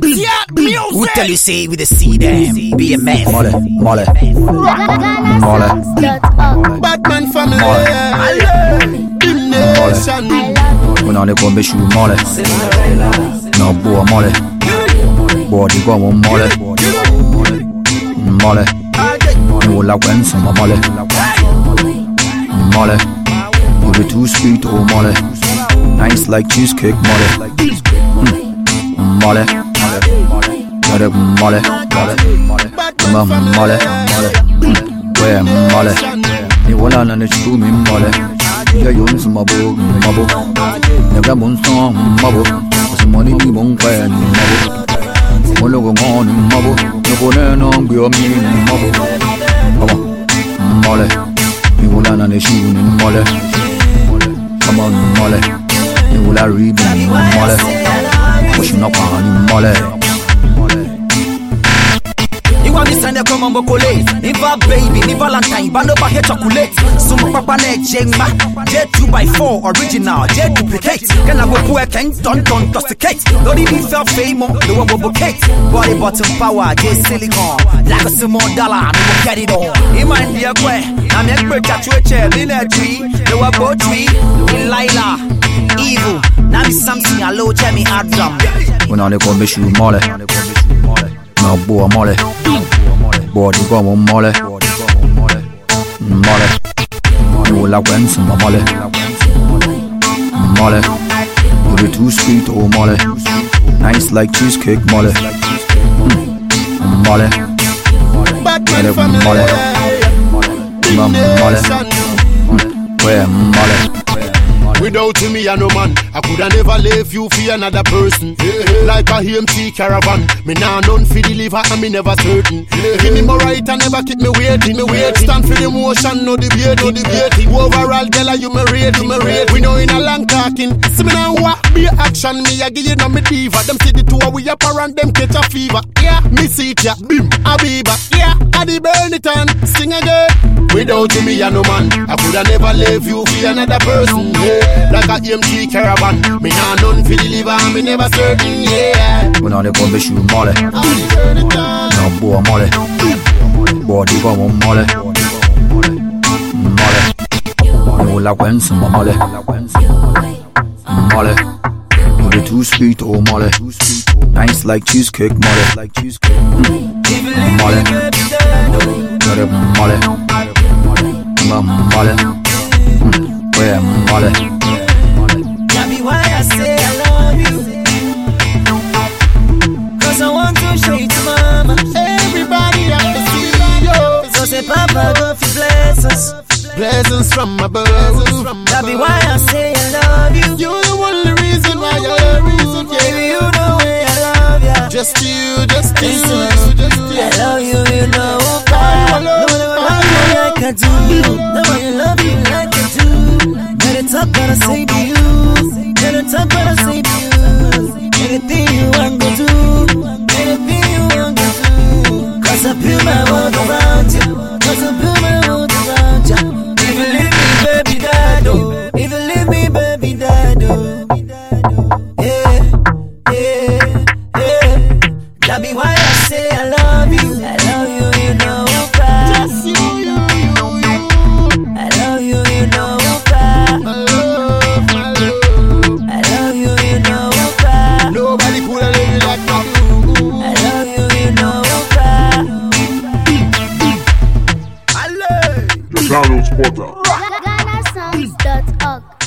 Backyard music. Who tell you say with the C them? BMF. Mole, mole, mole, Batman family. Mole. Nation. When on the come be shoe mole. No boy mole. Body go on mole. Mole. No la when some mole. Mole. You be too sweet oh mole. Nice like cheesecake mole. Mm. Mole. Mole. Mole. Mole. Mole. Where mole. Ni wala na ni chu mi mole. Ya yun sa mabo mabo. Mun song mabo. Sa money ni ni mabo. Mo lo go ngon ni mabo. Ni ko na no bi o mi ni mabo. On. Mole. Ni wala na ni chu ni mole. Come on mole. Ni wala ri bi ni mole. Mo shi na kwa ni mole. Sende kwa mambo kole Niva baby, ni valentine Bando ba he chocolate. Sumo papa ne jengma J2x4 original J duplicate. Gana go puwe keng Don don tosticate Lodi be fell fame oh, The one bobo cake Body bottom power J silicon Like a small dollar Me go get it all. Ima india kwe Na mi ekpe chachu eche Lina tree. The wa bo tree. Delilah Evil. Na mi something Alo che mi hard drum When on the come be shoe mole. No boy mole. Body go on mole. Mole. You la when some mole. Mole. You be too sweet oh mole. Nice like cheesecake family. Mole. Mole. Nation. Where mole. Without me, I no man. I coulda never leave you for another person. Like a HMT caravan. Me nah none for the liver and me never certain. Give me more right and never keep me waiting. Me wait. Stand for the motion, no debate, no debate. Overall, girl, you me rate, you me rate. We know in a long talking. See me now what? Be action, me I give you no me diva. Them see the two we up around them catch a fever. Yeah, me see ya. Bim, Abiba. Yeah, I the burn it and sing again. Without you, me, I no man. I coulda never leave you for another person. Yeah. Like a MG caravan. Me nah the liver, and me never certain. Yeah. When on the. I turn it. No boy mole. Body go on mole. Mole. You la when some. Mole. You be too sweet oh mole. Nice like cheesecake mole. Like cheesecake. Mole. Got it mole. Ma mole. Mm. Where mole. So say Papa go fi bless. Blessings from above. That be why I say I love you. You're the only reason why you're reason. Baby, you know way I love ya. Just you, just you, just you. I love you, you know why. No one love you like I do. No one you love you like I do. Better talk, I say to you. The Download. GhanaSongs.org.